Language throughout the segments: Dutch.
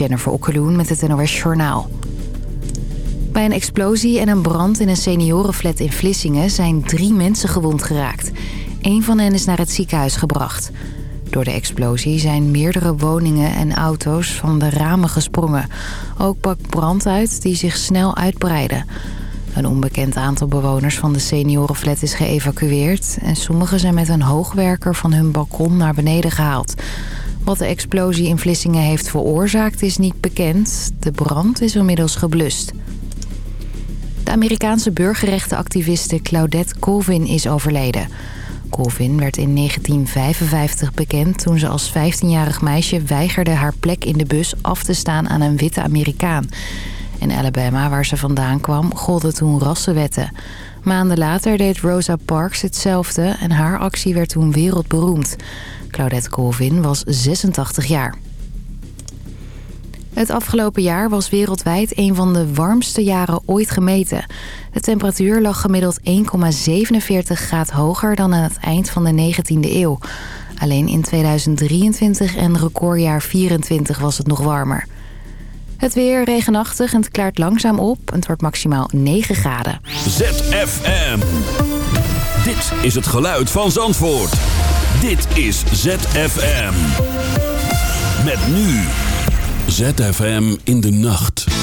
Jennifer Okkeloen met het NOS Journaal. Bij een explosie en een brand in een seniorenflat in Vlissingen... zijn drie mensen gewond geraakt. Eén van hen is naar het ziekenhuis gebracht. Door de explosie zijn meerdere woningen en auto's van de ramen gesprongen. Ook brak brand uit die zich snel uitbreidde. Een onbekend aantal bewoners van de seniorenflat is geëvacueerd... en sommigen zijn met een hoogwerker van hun balkon naar beneden gehaald... Wat de explosie in Vlissingen heeft veroorzaakt is niet bekend. De brand is inmiddels geblust. De Amerikaanse burgerrechtenactiviste Claudette Colvin is overleden. Colvin werd in 1955 bekend toen ze als 15-jarig meisje weigerde haar plek in de bus af te staan aan een witte Amerikaan. In Alabama, waar ze vandaan kwam, golden toen rassenwetten. Maanden later deed Rosa Parks hetzelfde en haar actie werd toen wereldberoemd. Claudette Colvin was 86 jaar. Het afgelopen jaar was wereldwijd een van de warmste jaren ooit gemeten. De temperatuur lag gemiddeld 1,47 graden hoger dan aan het eind van de 19e eeuw. Alleen in 2023 en recordjaar 24 was het nog warmer. Het weer regenachtig en het klaart langzaam op. Het wordt maximaal 9 graden. ZFM. Dit is het geluid van Zandvoort. Dit is ZFM. Met nu. ZFM in de nacht.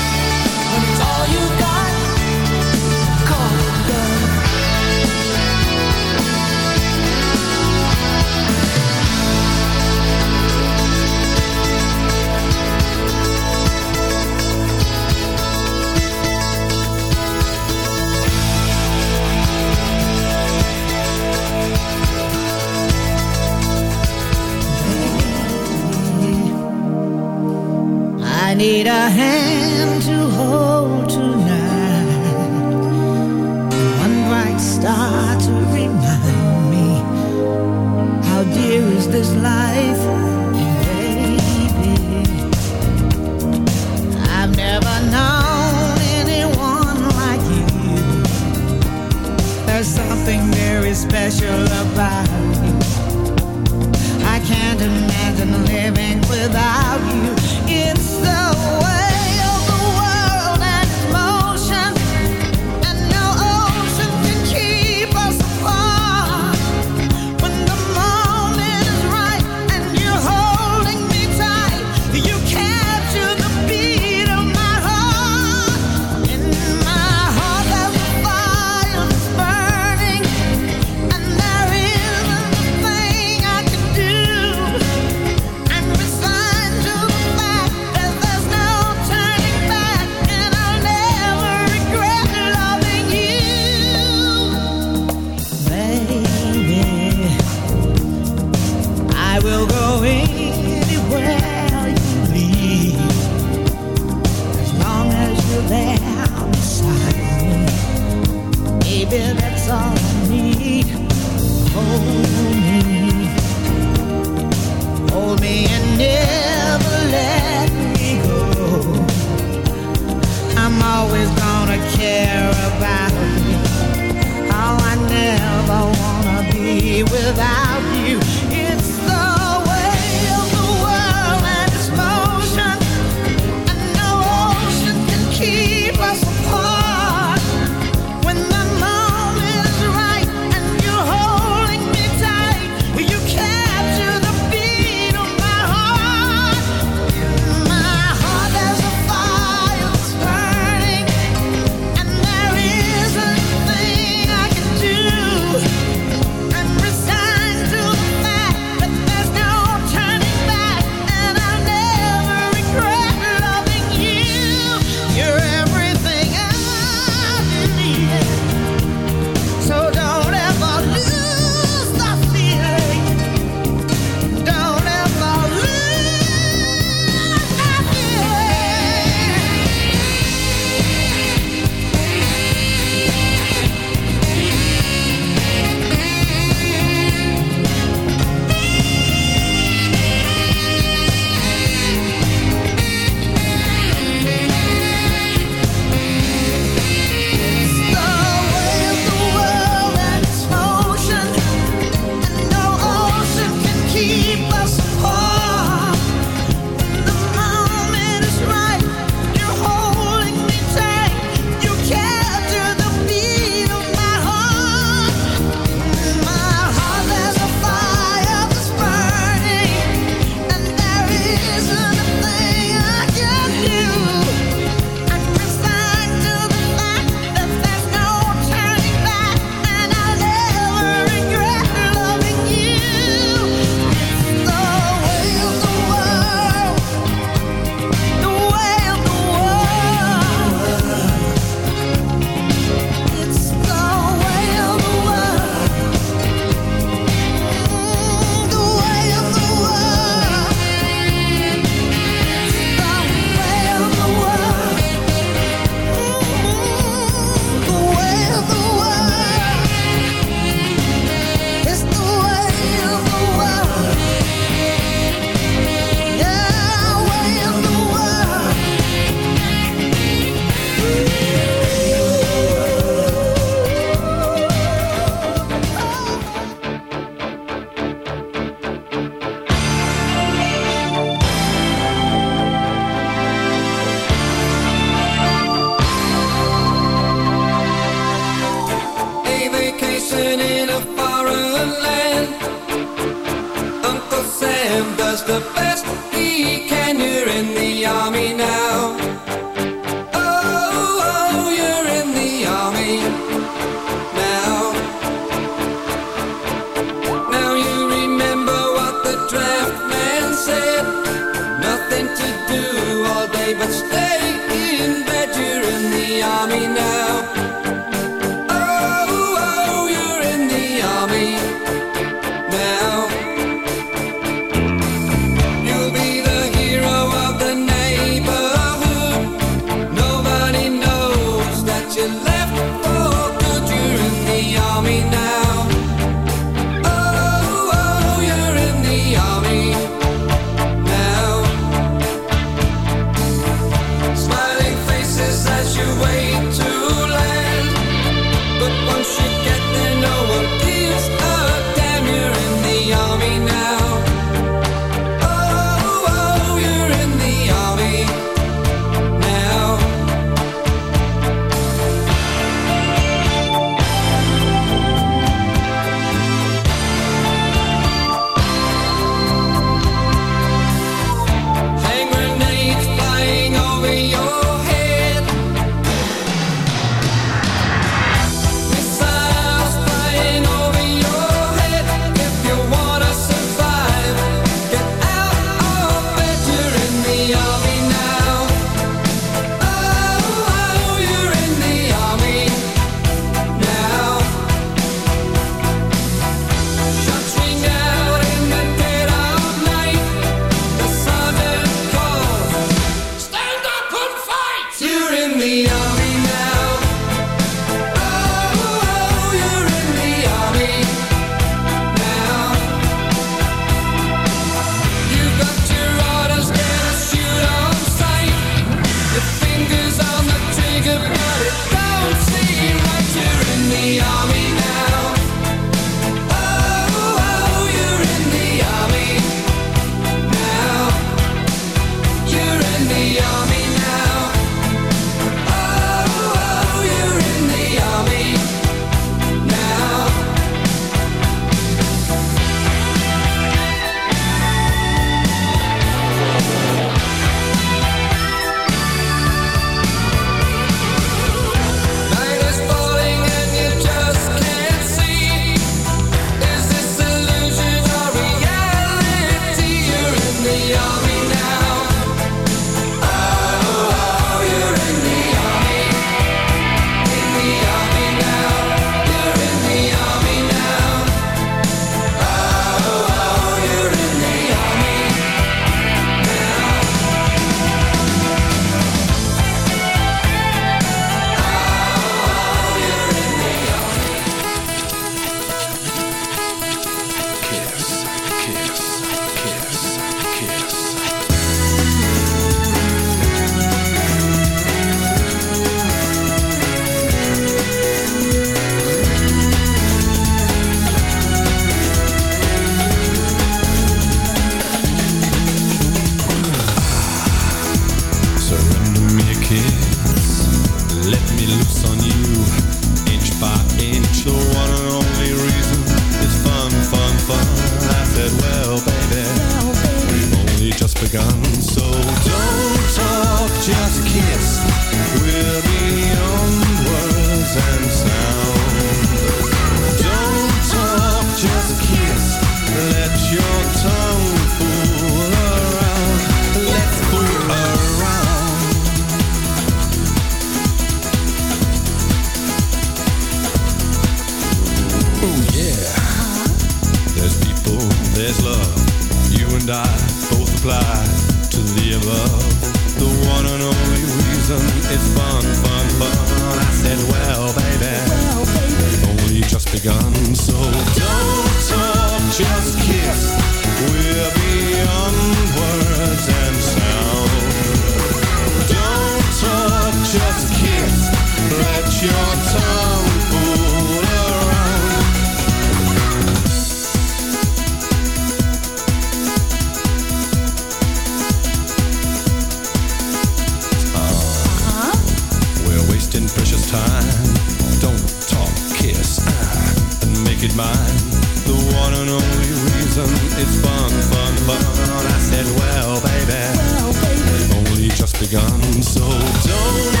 so don't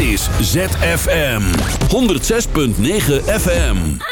ZFM 106.9 FM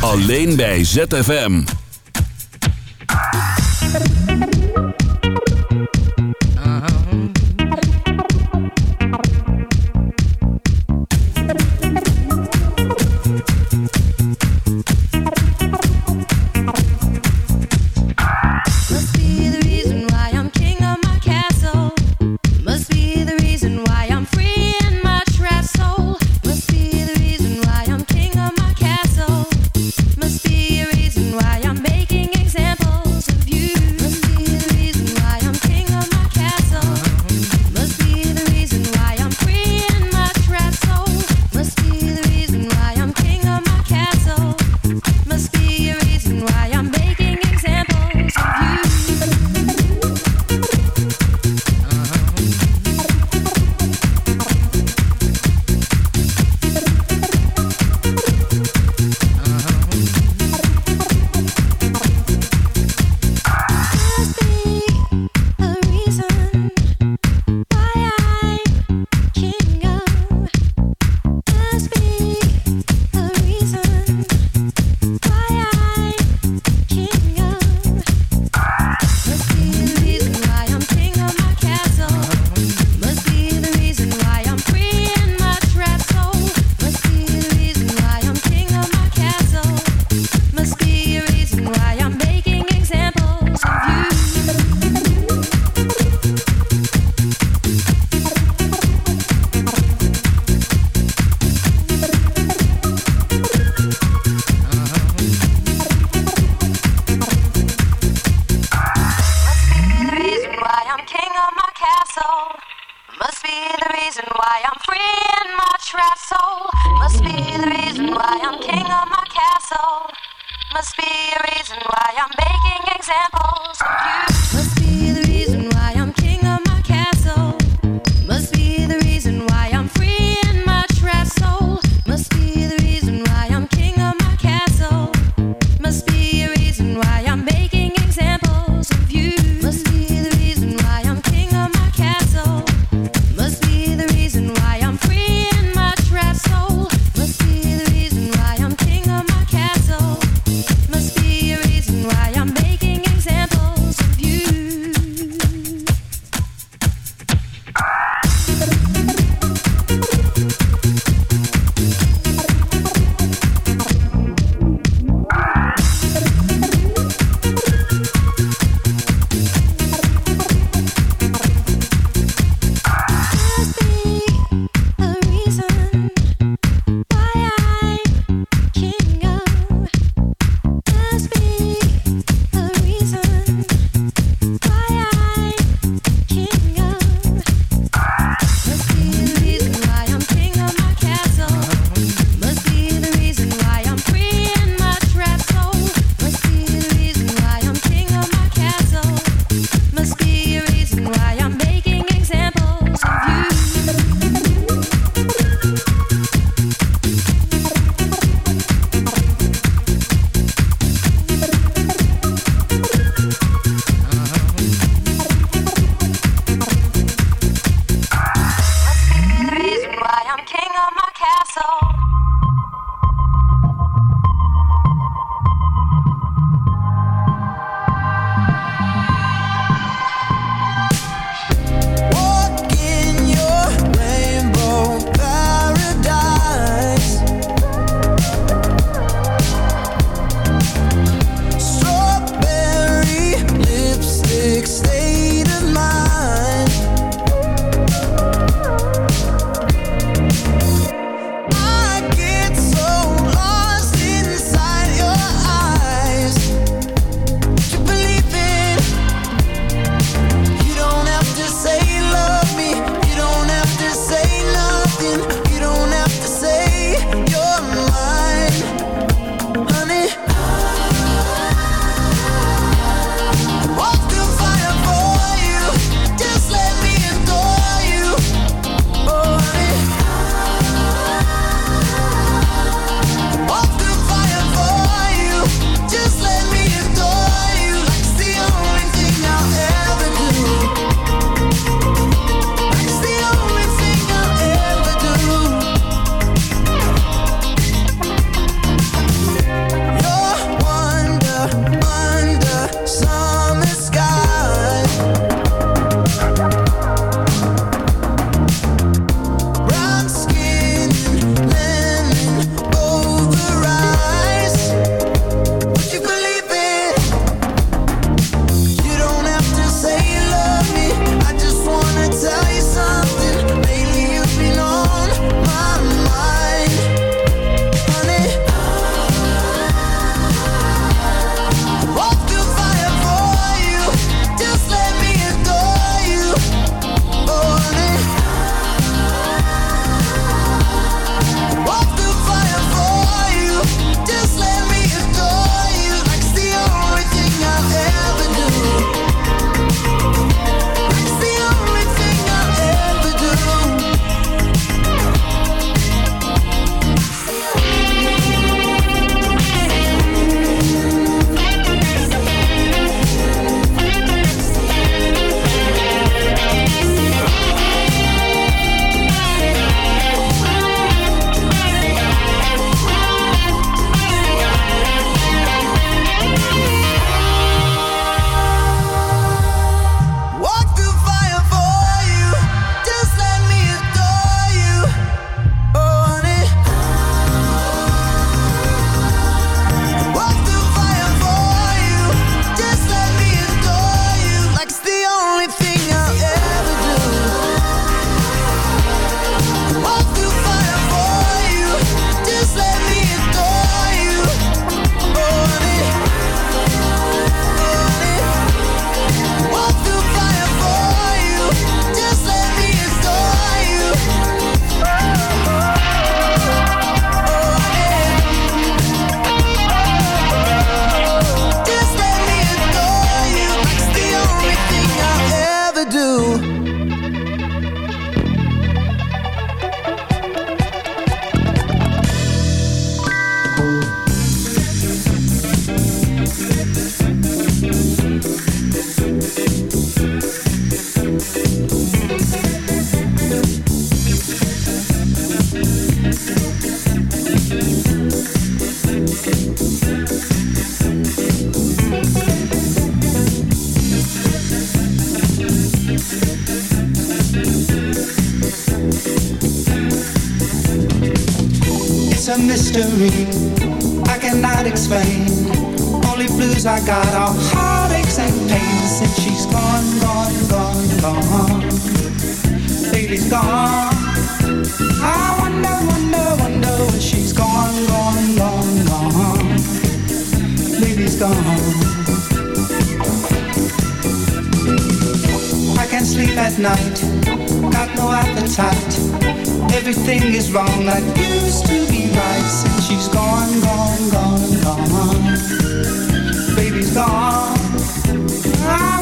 Alleen bij ZFM. Gone. I wonder, wonder, wonder she's gone, gone, gone, gone. Baby's gone. I can't sleep at night, got no appetite. Everything is wrong used to be right since she's gone, gone, gone, gone. Baby's gone. I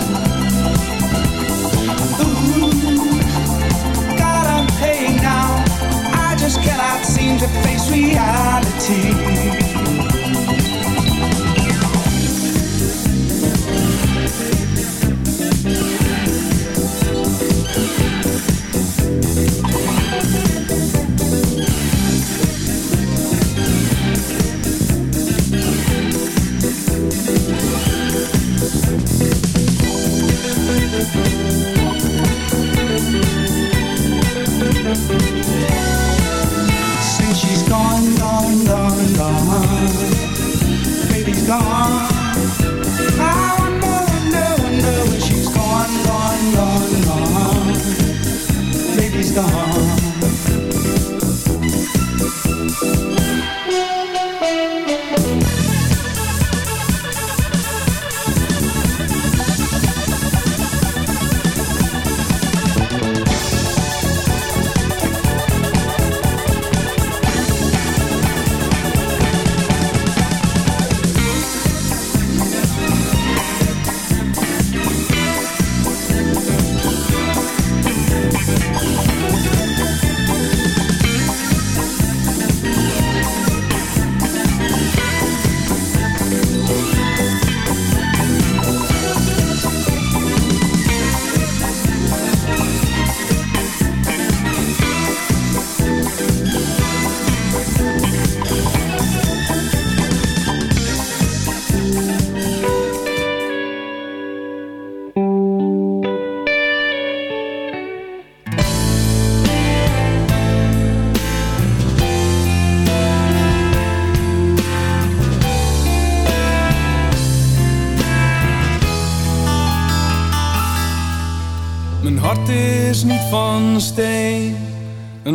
to face reality.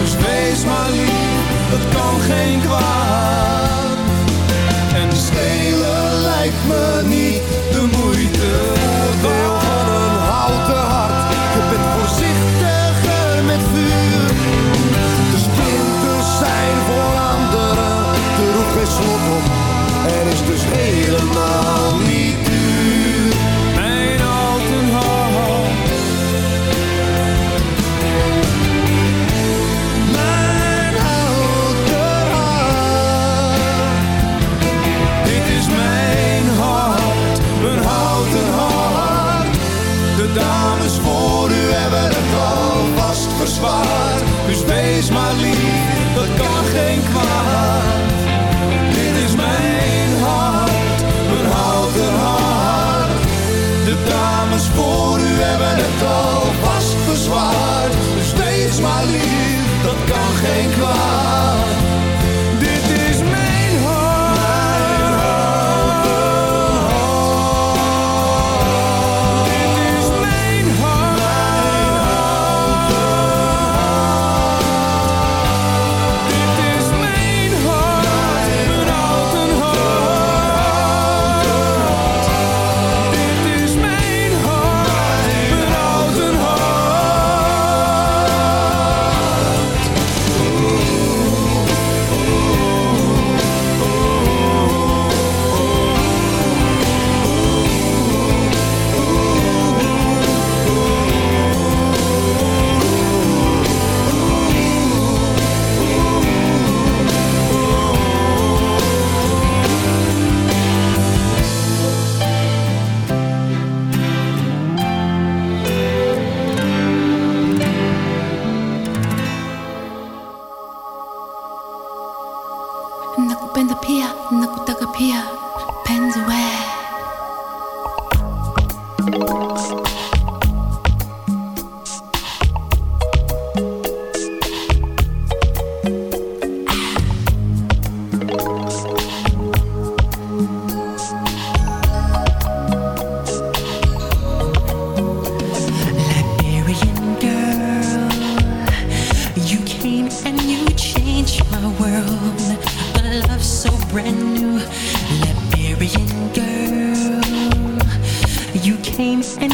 dus wees maar lief, het kan geen kwaad.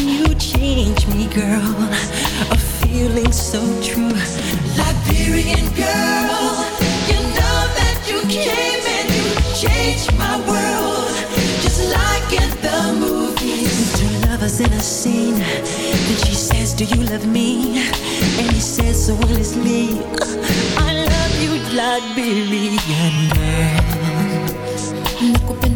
you changed me, girl. A feeling so true. Liberian girl, you know that you came and you changed my world. Just like in the movies. Two lovers in a scene. She says, Do you love me? And he says, So. I love you, Liberian girl. Look up in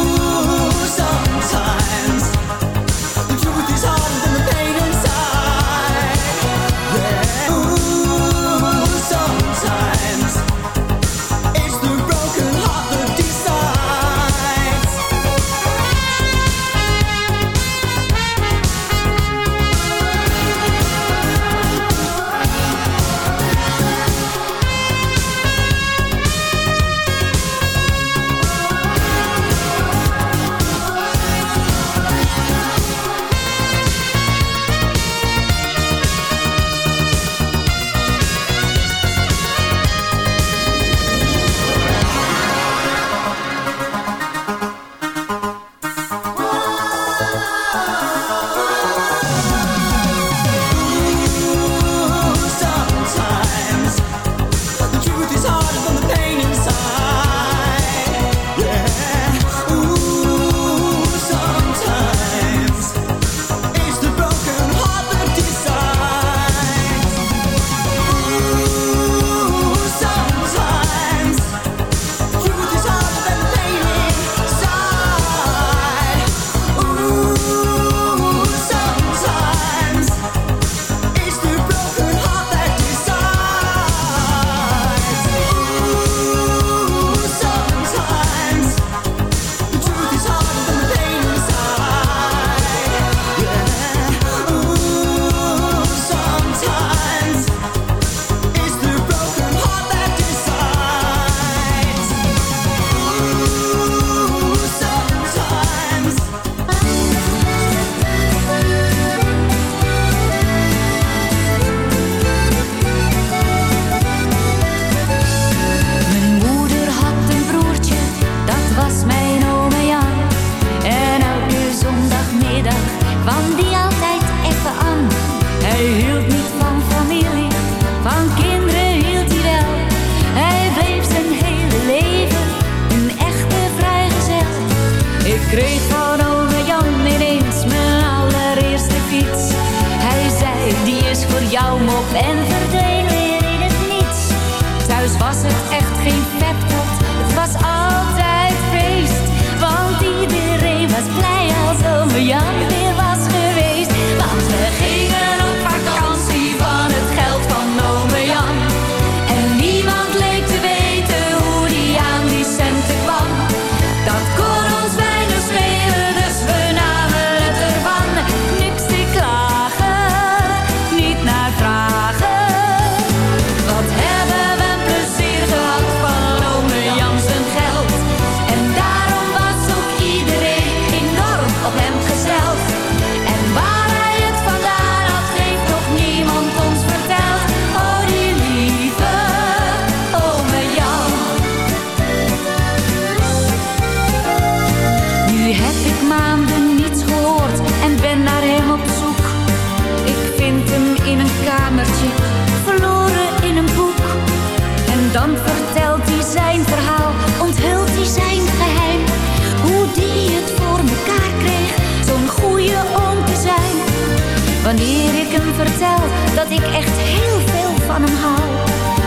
Dat ik echt heel veel van hem hou,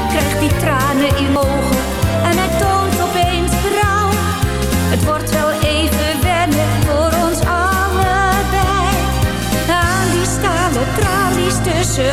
krijgt hij tranen in ogen en hij toont opeens berouw. Het wordt wel even wennen voor ons allebei. Aan die stalen tralies tussen